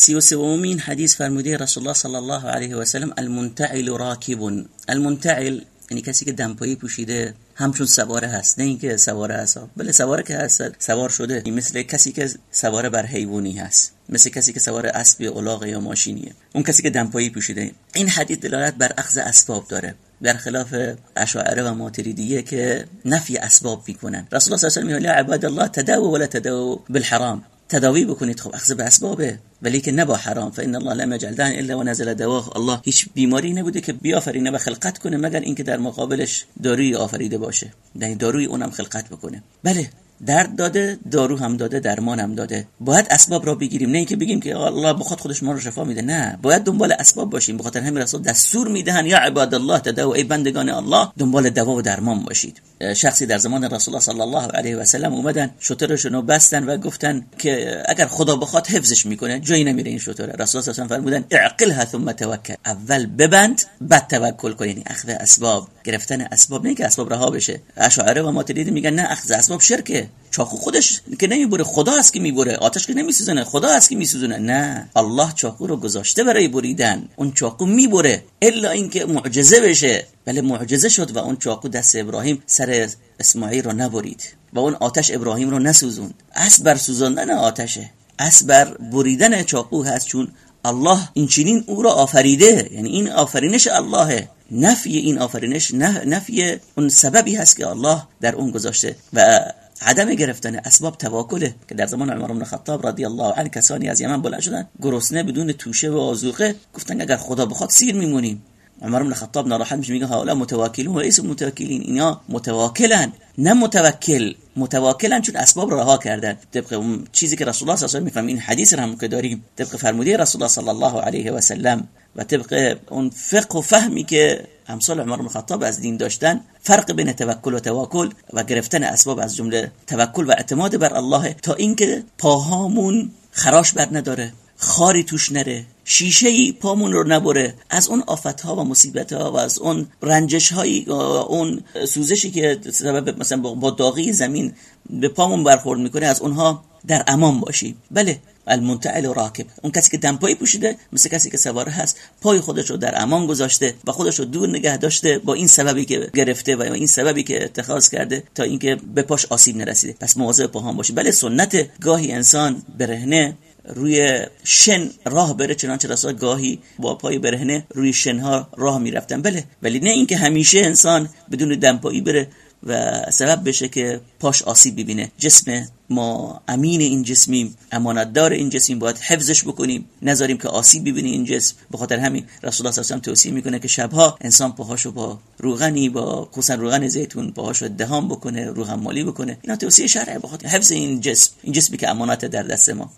سی و سومین حدیث فرموده رسول الله صلی الله علیه و سلم المنتعل راکب. المنتعل یعنی کسی که دمپایی پوشیده همچون سواره هست نه اینکه سواره هست بله سواره که هست سوار شده. مثل کسی که سواره بر حیوانی هست مثل کسی که سوار اسب الاغ یا ماشینیه. اون کسی که دمپایی پوشیده. این حدیث دلالت بر اخذ اسباب داره. خلاف اشاعره و ماتریدیه که نفی اسباب می‌کنن. رسول الله صلی الله علیه و آله عباد الله تداو ولا تداو بالحرام. تداوی بکنید. خب اخذ به اسبابه. ولی که نبا حرام. فان الله لم يجعل داء الا ونزل دواه الله هیچ بیماری نبوده که بیافرینه و خلقت کنه مگر اینکه در مقابلش داروی آفریده باشه. در داروی اونم خلقت بکنه. بله. درد داده دارو هم داده درمان هم داده. باید اسباب را بگیریم نه اینکه بگیم که الله بخواد خودش ما رو شفا میده نه. باید دنبال اسباب باشیم. بخاطر همین رسول دستور می‌دهن یا عباد الله تداو ای بندگان الله دنبال دوا و درمان باشید. شخصی در زمان رسول الله صلی الله علیه و سلم اومدن شترشون رو بستن و گفتن که اگر خدا بخواد حفظش می‌کنه جایی نمیره این شتره. رسول الله صلی الله فرمودن اعقلها ثم توکل. اول ببند بعد توکل کن. یعنی اخذ اسباب گرفتن اسباب. نه که اسباب رها بشه. اشاعره و ماتریدی میگن نه اخذ اسباب شرکه. چاقو خودش که نمی‌بره خدا است که می‌بره. آتش که نمیسوزونه خدا است که میسوزونه نه الله چاقو رو گذاشته برای بریدن. اون چاقو می‌بره الا اینکه معجزه بشه. بله معجزه شد و اون چاقو دست ابراهیم سر اسماعیل رو نبرید و اون آتش ابراهیم رو نسوزوند. اصل بر سوزاندن آتشه. اصل بر بریدن چاقو هست چون الله این چنین او را آفریده. یعنی این آفرینش اللهه. نفی این آفرینش نفی اون سببی هست که الله در اون گذاشته. و عدم گرفتن اسباب توکله که در زمان عمر بن خطاب رضی الله عنه کسانی از یمن بلند شدن گرسنه بدون توشه و آذوقه گفتن اگر خدا بخواد سیر میمونیم. عمر بن خطاب ناراحت میشه میگه حالا متواکلون و اسم متوکلین اینا متواکلن نه متوکل. متواکلن چون اسباب رها کردن. طبق اون چیزی که رسول الله صلی الله علیه و آله این حدیث رو هم که داریم طبق فرموده رسول الله صلی الله علیه و سلم و طبق اون فقه و فهمی که امثال عمر بن خطاب از دین داشتن فرق بین توکل و تواکل و گرفتن اسباب از جمله توکل و اعتماد بر الله تا اینکه پاهامون خراش بر نداره خاری توش نره شیشه ای پامون رو نبره. از اون آفت ها و مصیبت ها و از اون رنجش هایی اون سوزشی که سبب مثلا با داغی زمین به پامون برخورد می‌کنه از اونها در امان باشیم. بله المنتعل راکب. اون کسی که دمپایی پوشیده مثل کسی که سواره هست پای خودش رو در امان گذاشته و خودش رو دور نگه داشته با این سببی که گرفته و این سببی که اتخاذ کرده تا اینکه به پاش آسیب نرسیده. پس مواظب پاهام باشی بله سنت گاهی انسان برهنه روی شن راه بره چنانچه رسول گاهی با پای برهنه روی شنها راه می‌رفتن. بله ولی نه اینکه همیشه انسان بدون دمپایی بره و سبب بشه که پاش آسیب ببینه. جسم ما امین این جسمیم امانتدار این جسمیم باید حفظش بکنیم. نذاریم که آسیب ببینه این جسم. به خاطر همین رسول الله صلی الله توصیه می‌کنه که شبها انسان پاهاشو با روغنی با خصوصا روغن زیتون پاهاشو دهان بکنه روغن مالی بکنه. اینا توصیه شرعه به خاطر حفظ این جسم. این جسمی که امانت در دست ما.